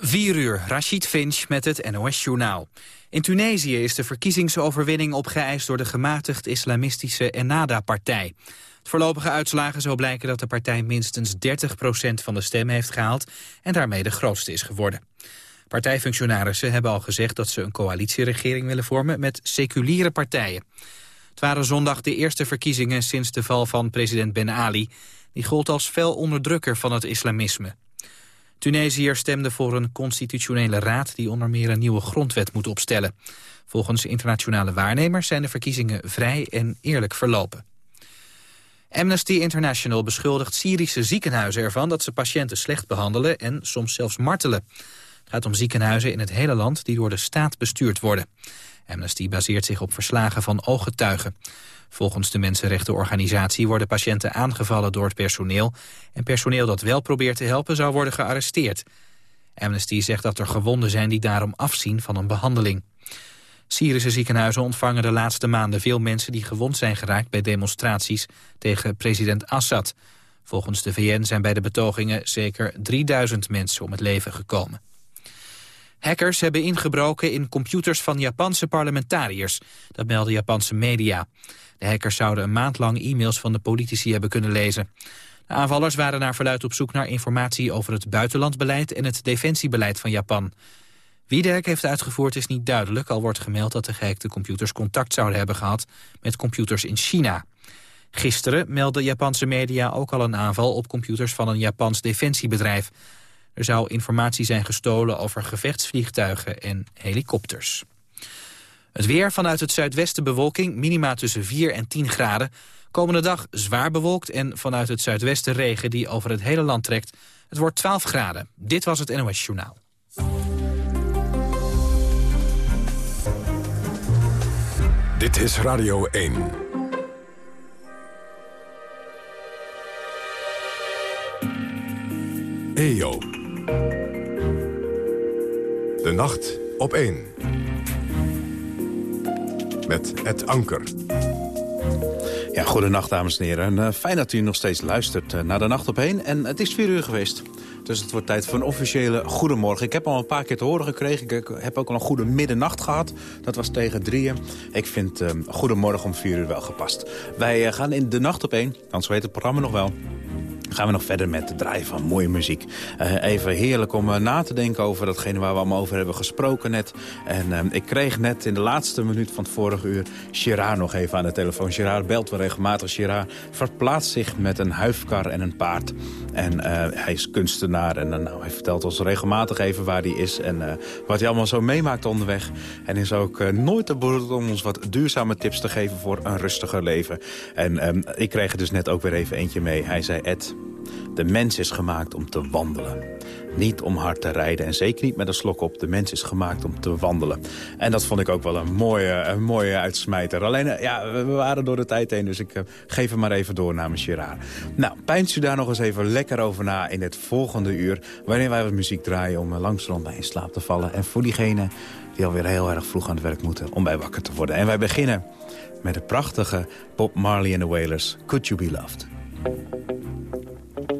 4 uur, Rashid Finch met het NOS-journaal. In Tunesië is de verkiezingsoverwinning opgeëist door de gematigd islamistische Ennahda-partij. Het voorlopige uitslagen zo blijken dat de partij minstens 30% van de stemmen heeft gehaald en daarmee de grootste is geworden. Partijfunctionarissen hebben al gezegd dat ze een coalitieregering willen vormen met seculiere partijen. Het waren zondag de eerste verkiezingen sinds de val van president Ben Ali. Die gold als fel onderdrukker van het islamisme. Tunesiërs stemden voor een constitutionele raad... die onder meer een nieuwe grondwet moet opstellen. Volgens internationale waarnemers zijn de verkiezingen vrij en eerlijk verlopen. Amnesty International beschuldigt Syrische ziekenhuizen ervan... dat ze patiënten slecht behandelen en soms zelfs martelen. Het gaat om ziekenhuizen in het hele land die door de staat bestuurd worden. Amnesty baseert zich op verslagen van ooggetuigen. Volgens de mensenrechtenorganisatie worden patiënten aangevallen door het personeel... en personeel dat wel probeert te helpen zou worden gearresteerd. Amnesty zegt dat er gewonden zijn die daarom afzien van een behandeling. Syrische ziekenhuizen ontvangen de laatste maanden veel mensen die gewond zijn geraakt bij demonstraties tegen president Assad. Volgens de VN zijn bij de betogingen zeker 3000 mensen om het leven gekomen. Hackers hebben ingebroken in computers van Japanse parlementariërs. Dat melden Japanse media. De hackers zouden een maand lang e-mails van de politici hebben kunnen lezen. De aanvallers waren naar verluid op zoek naar informatie over het buitenlandbeleid en het defensiebeleid van Japan. Wie de hack heeft uitgevoerd is niet duidelijk, al wordt gemeld dat de gehackte computers contact zouden hebben gehad met computers in China. Gisteren meldden Japanse media ook al een aanval op computers van een Japans defensiebedrijf. Er zou informatie zijn gestolen over gevechtsvliegtuigen en helikopters. Het weer vanuit het zuidwesten bewolking, minima tussen 4 en 10 graden. Komende dag zwaar bewolkt en vanuit het zuidwesten regen die over het hele land trekt. Het wordt 12 graden. Dit was het NOS Journaal. Dit is Radio 1. EO. De nacht op 1 met het anker. Ja, goedenacht dames en heren. En, uh, fijn dat u nog steeds luistert uh, naar de Nacht op 1. En het is vier uur geweest. Dus het wordt tijd voor een officiële goedemorgen. Ik heb al een paar keer te horen gekregen. Ik heb ook al een goede middernacht gehad. Dat was tegen drieën. Ik vind uh, goedemorgen om vier uur wel gepast. Wij gaan in de Nacht op 1, anders weet het programma nog wel gaan we nog verder met het draaien van mooie muziek. Uh, even heerlijk om uh, na te denken over datgene waar we allemaal over hebben gesproken net. En uh, ik kreeg net in de laatste minuut van het vorige uur Gerard nog even aan de telefoon. Gerard belt wel regelmatig. Gerard verplaatst zich met een huifkar en een paard. En hij is kunstenaar en nou, hij vertelt ons regelmatig even waar hij is... en wat hij allemaal zo meemaakt onderweg. En is ook nooit te beroerd om ons wat duurzame tips te geven voor een rustiger leven. En ik kreeg er dus net ook weer even eentje mee. Hij zei, Ed, de mens is gemaakt om te wandelen. Niet om hard te rijden en zeker niet met een slok op. De mens is gemaakt om te wandelen. En dat vond ik ook wel een mooie, een mooie uitsmijter. Alleen, eh, ja, we waren door de tijd heen, dus ik uh, geef hem maar even door namens Gerard. Nou, pijnt u daar nog eens even lekker over na in het volgende uur... wanneer wij wat muziek draaien om uh, langzaam bij in slaap te vallen. En voor diegenen die alweer heel erg vroeg aan het werk moeten om bij wakker te worden. En wij beginnen met de prachtige Bob Marley and the Wailers, Could You Be Loved. Thank you.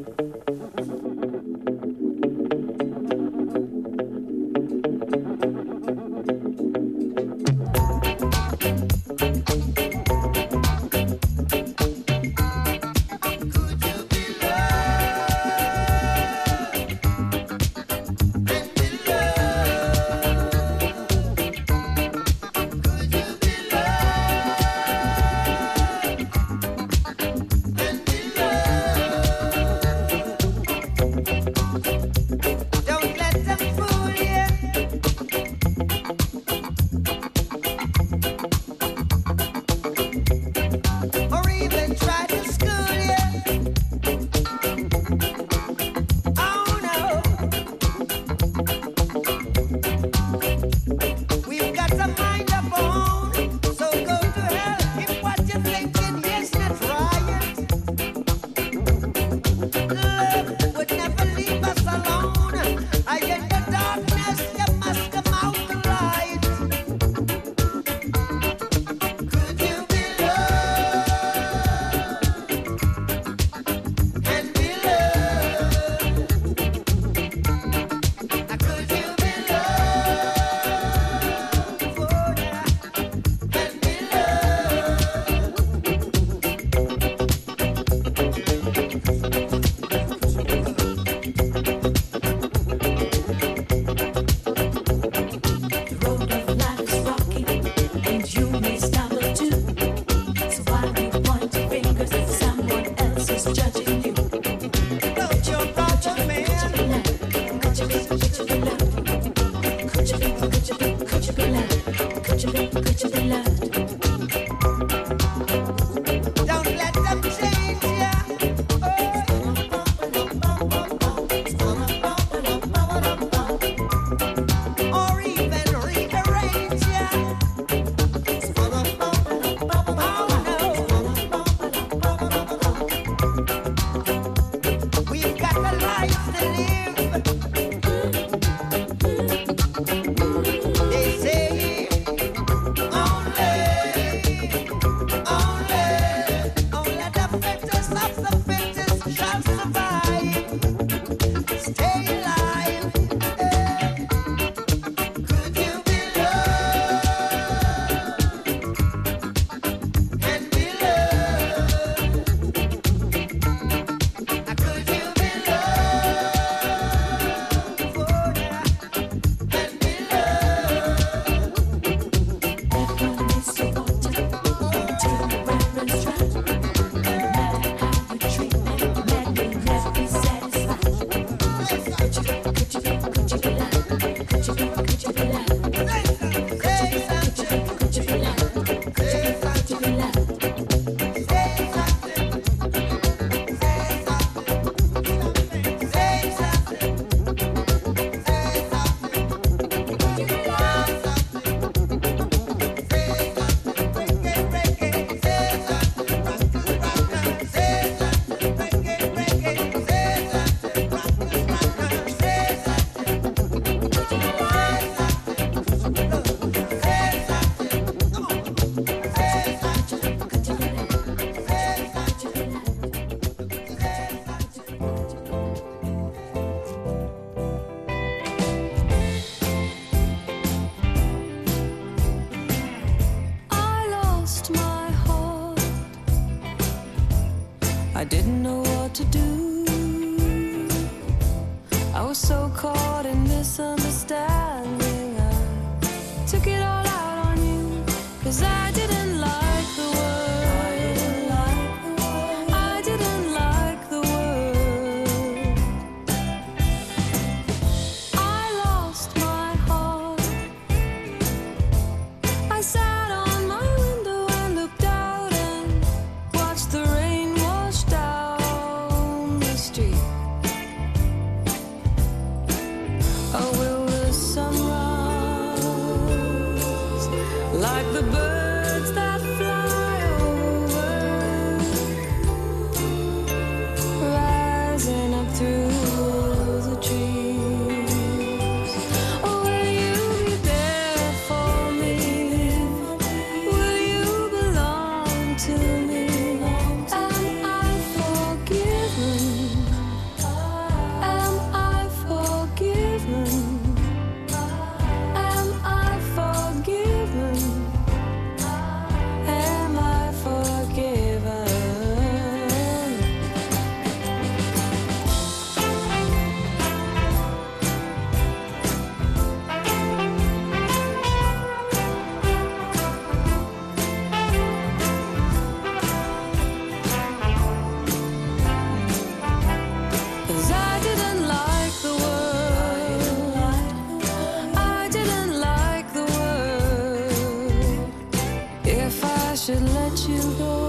you go.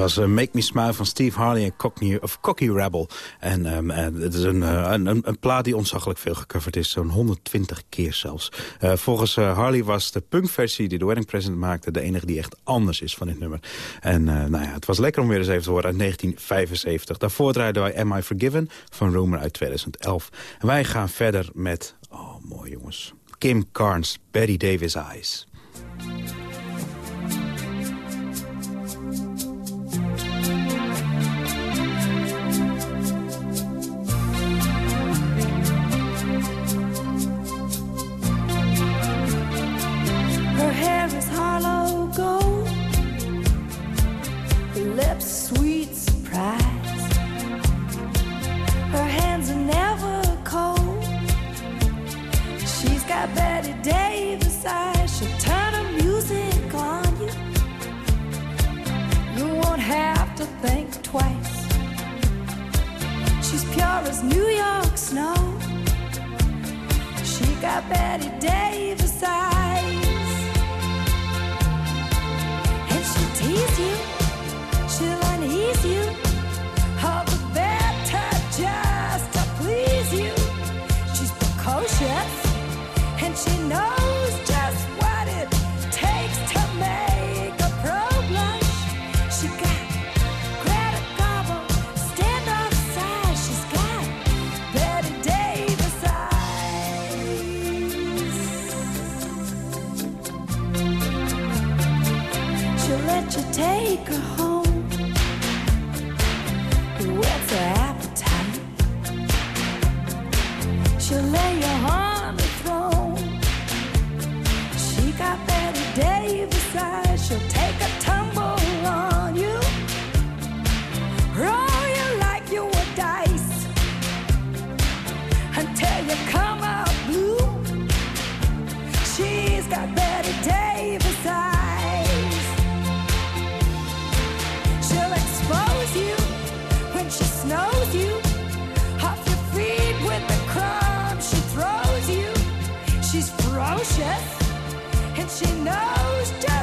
was eh, Make Me Smile van Steve Harley en Cockney, of Cocky Rebel. En um, het is eh, een, een, plaat die ontzaggelijk veel gecoverd is. Zo'n 120 keer zelfs. Eh, volgens Harley was de punkversie die de Wedding Present maakte... de enige die echt anders is van dit nummer. En nou ja, het was lekker om weer eens even te horen uit 1975. Daarvoor draaiden wij Am I Forgiven van Rumor uit 2011. En wij gaan verder met... Oh, mooi jongens. Kim Carnes, Betty Davis Eyes. A Betty Davis eyes, and she you. she you. Off your feet with she throws you. She's ferocious, and she knows just.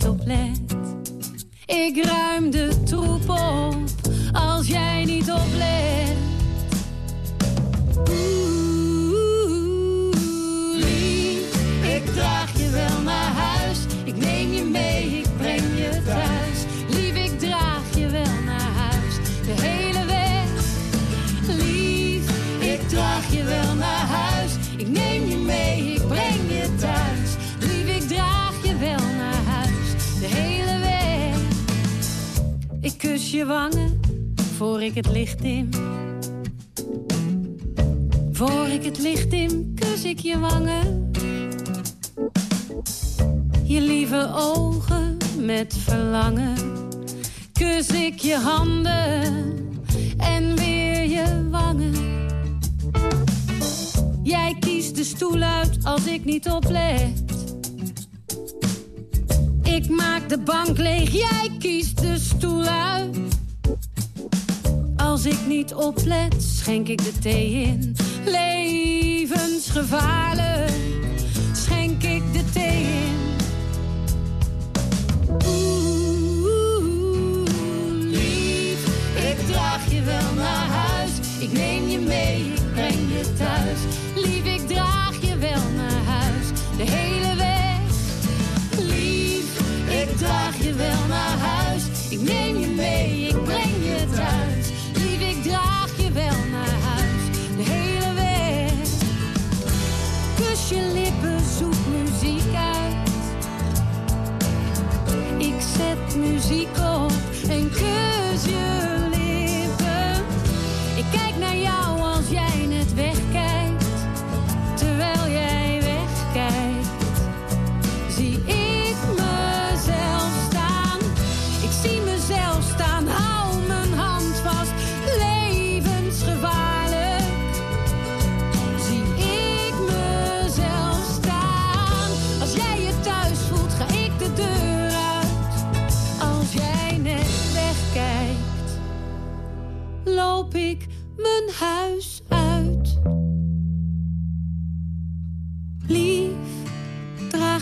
niet op. kus je wangen voor ik het licht in. Voor ik het licht in, kus ik je wangen. Je lieve ogen met verlangen. Kus ik je handen en weer je wangen. Jij kiest de stoel uit als ik niet oplet. Ik maak de bank leeg, jij kiest de stoel uit. Als ik niet oplet, schenk ik de thee in. Levensgevaarlijk, schenk ik de thee in. Oeh, lief, ik draag je wel naar huis. Ik neem je mee, ik breng je thuis. Lief, ik draag je wel naar huis. De hele draag je wel naar huis. Ik neem je mee, ik breng je thuis. Lief, ik draag je wel naar huis. De hele weg. Kus je lippen, zoek muziek uit. Ik zet muziek op.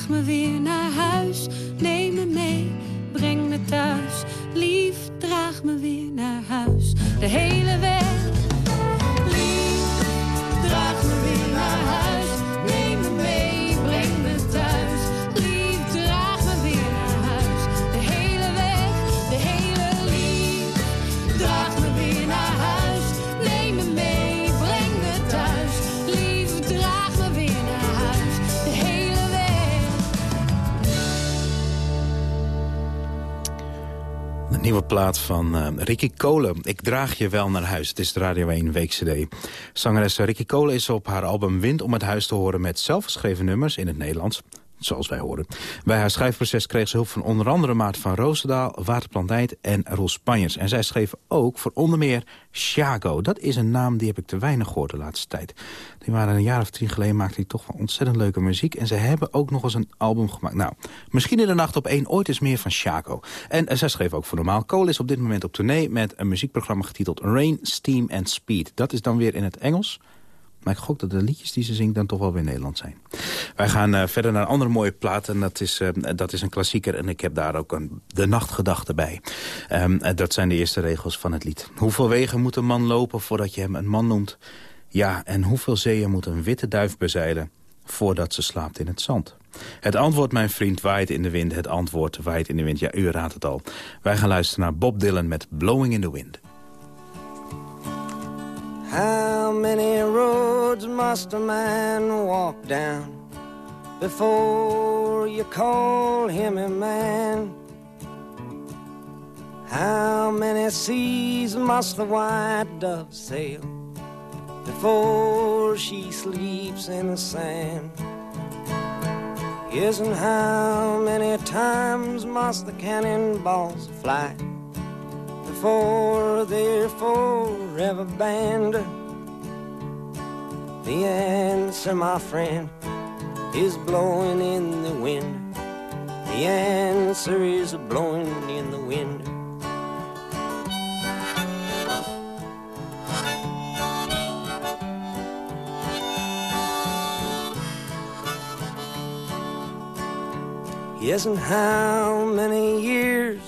Me weer naar huis, neem me mee, breng me thuis. Lief, draag me weer naar huis. De hele weg. Nieuwe plaat van uh, Ricky Cole. Ik draag je wel naar huis. Het is de Radio 1 Week CD. Zangeres Ricky Cole is op haar album Wind om het huis te horen... met zelfgeschreven nummers in het Nederlands zoals wij horen. Bij haar schrijfproces kreeg ze hulp van onder andere Maarten van Roosendaal... Waterplantijt en Roel Spanjers. En zij schreef ook voor onder meer Chago. Dat is een naam die heb ik te weinig gehoord de laatste tijd. Die waren een jaar of drie geleden maakte hij toch wel ontzettend leuke muziek. En ze hebben ook nog eens een album gemaakt. Nou, misschien in de nacht op één ooit eens meer van Chago. En uh, zij schreef ook voor Normaal. Cole is op dit moment op tournee met een muziekprogramma getiteld Rain, Steam and Speed. Dat is dan weer in het Engels... Maar ik gok dat de liedjes die ze zingt dan toch wel weer Nederland zijn. Wij gaan uh, verder naar een andere mooie plaat. En dat is, uh, dat is een klassieker. En ik heb daar ook een, de nachtgedachte bij. Um, dat zijn de eerste regels van het lied. Hoeveel wegen moet een man lopen voordat je hem een man noemt? Ja, en hoeveel zeeën moet een witte duif bezeilen voordat ze slaapt in het zand? Het antwoord, mijn vriend, waait in de wind. Het antwoord waait in de wind. Ja, u raadt het al. Wij gaan luisteren naar Bob Dylan met Blowing in the Wind. How many roads must a man walk down before you call him a man? How many seas must the white dove sail before she sleeps in the sand? And how many times must the cannonballs fly before they're forever banned? The answer, my friend, is blowing in the wind. The answer is blowing in the wind. Yes, and how many years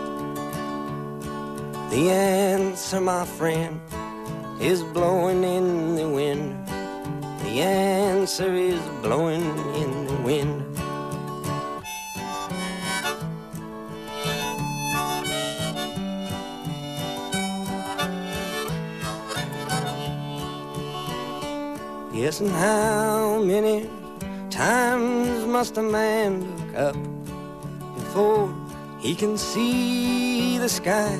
The answer, my friend, is blowing in the wind. The answer is blowing in the wind. Yes, and how many times must a man look up before he can see the sky?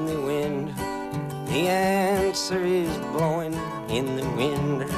The answer is blowing in the wind.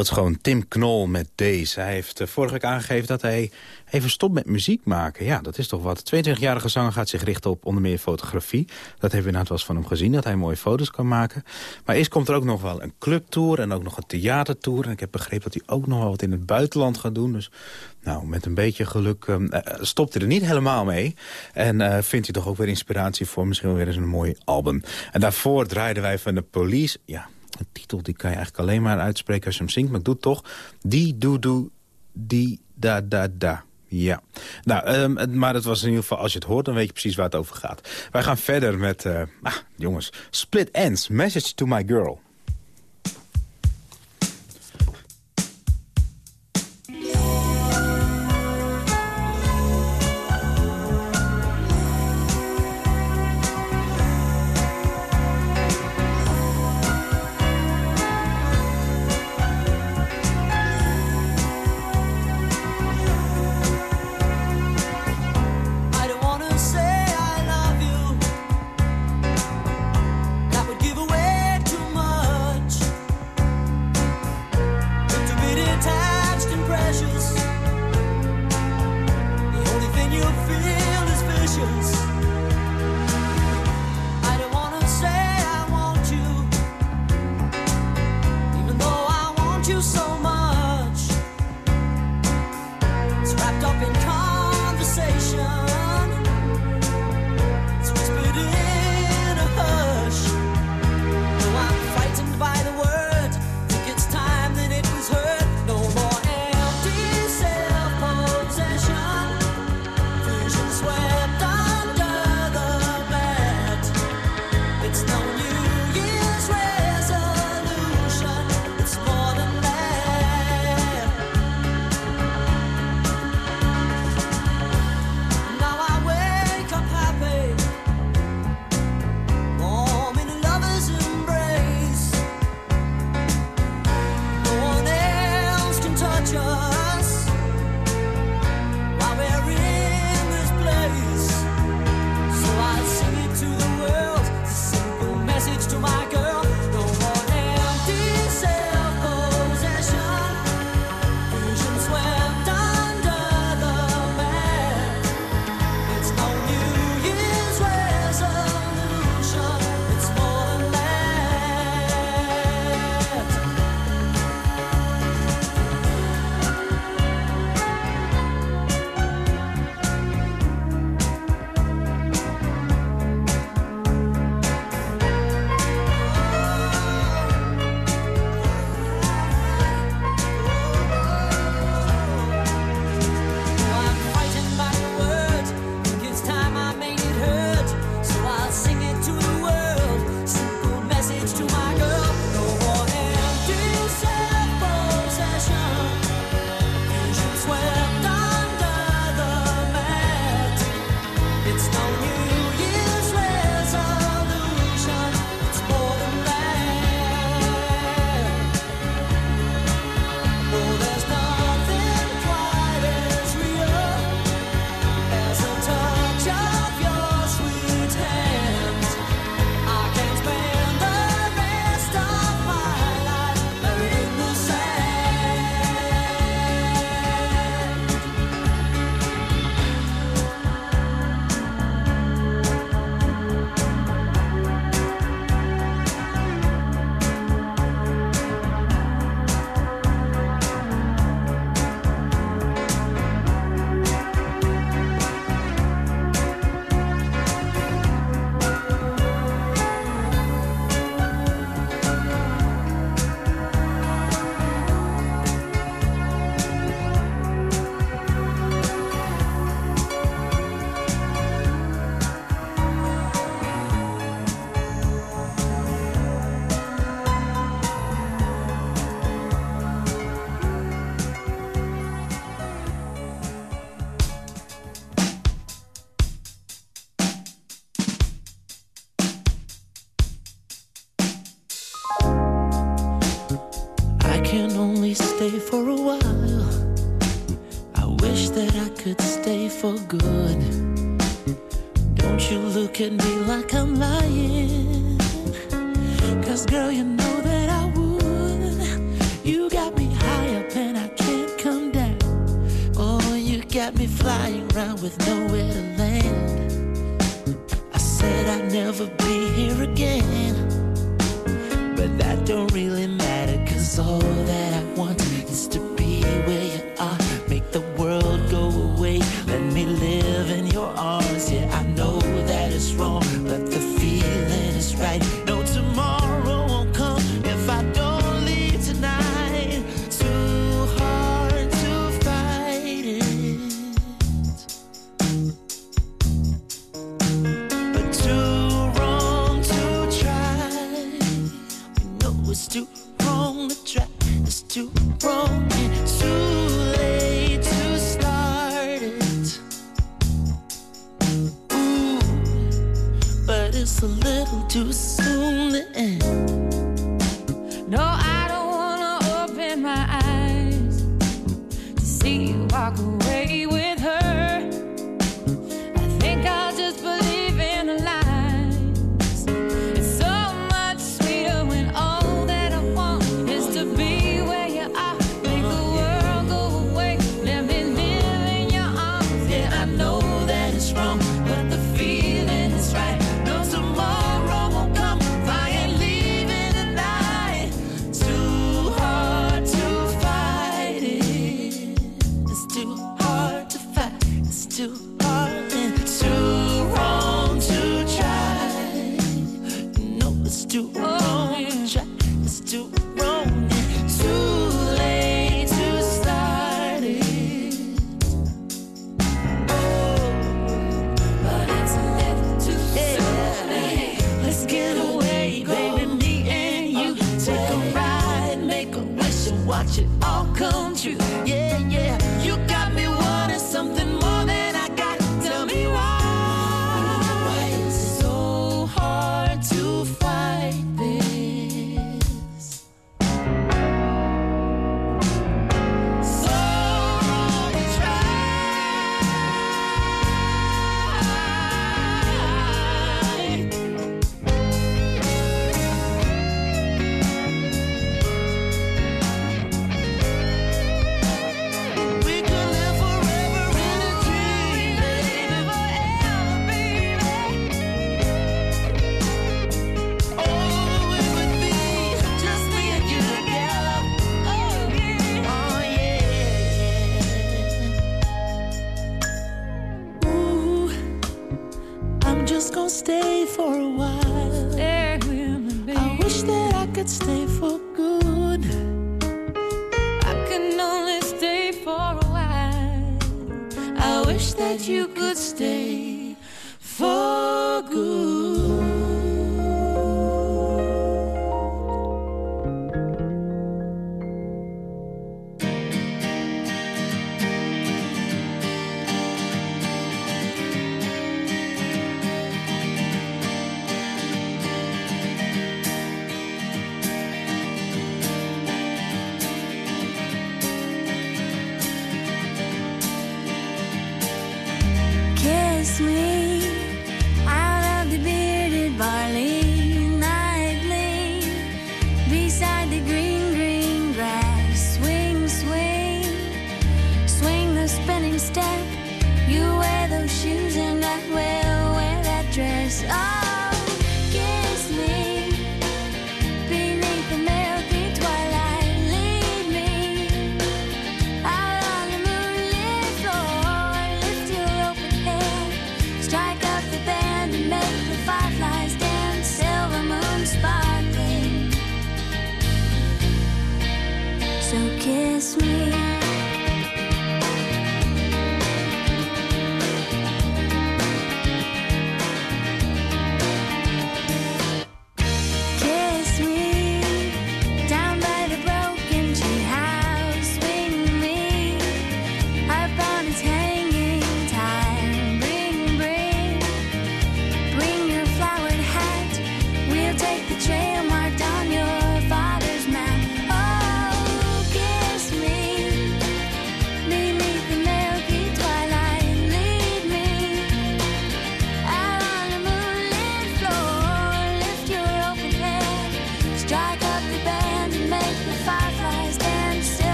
Beeldschoon Tim Knol met deze. Hij heeft eh, vorige week aangegeven dat hij even stopt met muziek maken. Ja, dat is toch wat. 22-jarige zanger gaat zich richten op onder meer fotografie. Dat hebben we inderdaad wel eens van hem gezien, dat hij mooie foto's kan maken. Maar eerst komt er ook nog wel een clubtour en ook nog een theatertour. En ik heb begrepen dat hij ook nog wel wat in het buitenland gaat doen. Dus nou, met een beetje geluk ehm, eh, stopt hij er niet helemaal mee. En eh, vindt hij toch ook weer inspiratie voor misschien weer eens een mooi album. En daarvoor draaiden wij van de Police... Ja, een titel die kan je eigenlijk alleen maar uitspreken als je hem zingt. Maar ik doe toch. Die, doe, doe, die, da, da, da. Ja, nou, ehm, maar het was in ieder geval, als je het hoort, dan weet je precies waar het over gaat. Wij gaan verder met, eh, ah, jongens, Split Ends, Message to My Girl.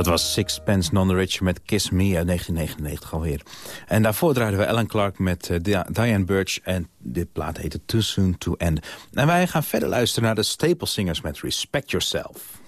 Dat was Sixpence Non-Rich met Kiss Me uit 1999 alweer. En daarvoor draaiden we Alan Clark met eh, Diane Birch... en dit plaat heette Too Soon To End. En wij gaan verder luisteren naar de Staple Singers met Respect Yourself.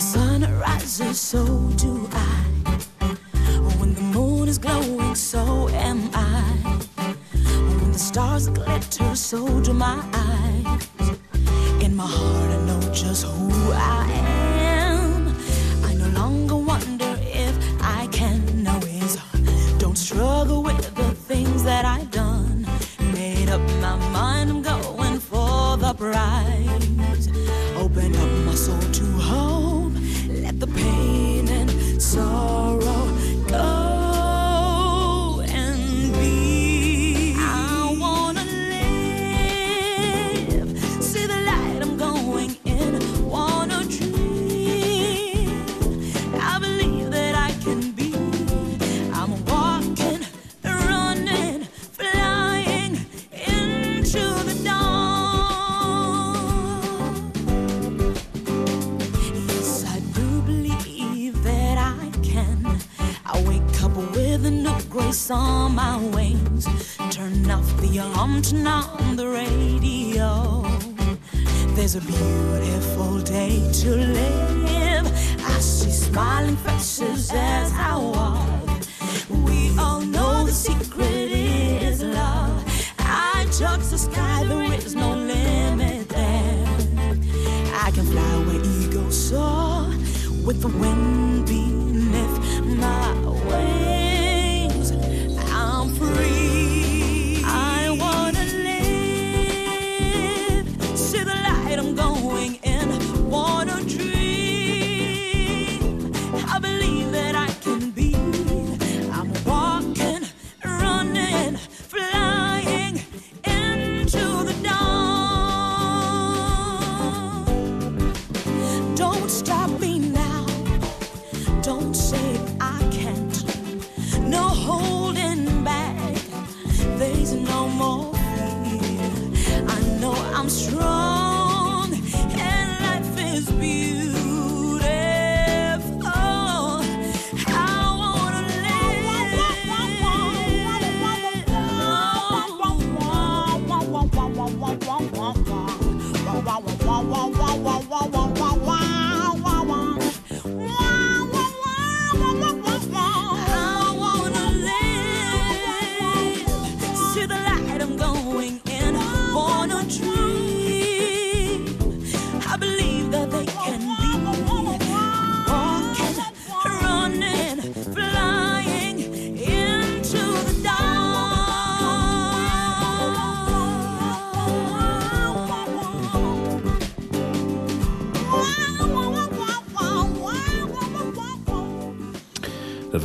the sun rises, so do I. When the moon is glowing, so am I. When the stars glitter, so do my eyes.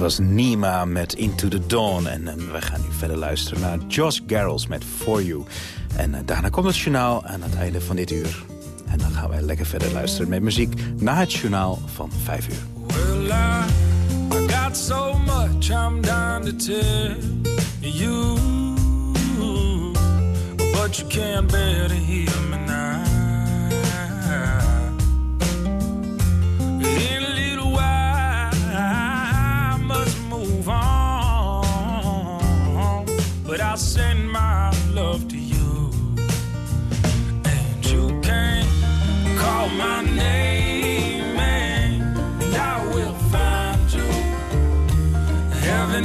was Nima met Into the Dawn. En, ehm, we gaan nu verder luisteren naar Josh Garrels met For You. En eh, daarna komt het journaal aan het einde van dit uur. En dan gaan wij lekker verder luisteren met muziek na het journaal van 5 uur. I, got so much down to you But you can't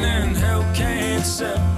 and hell can't separate.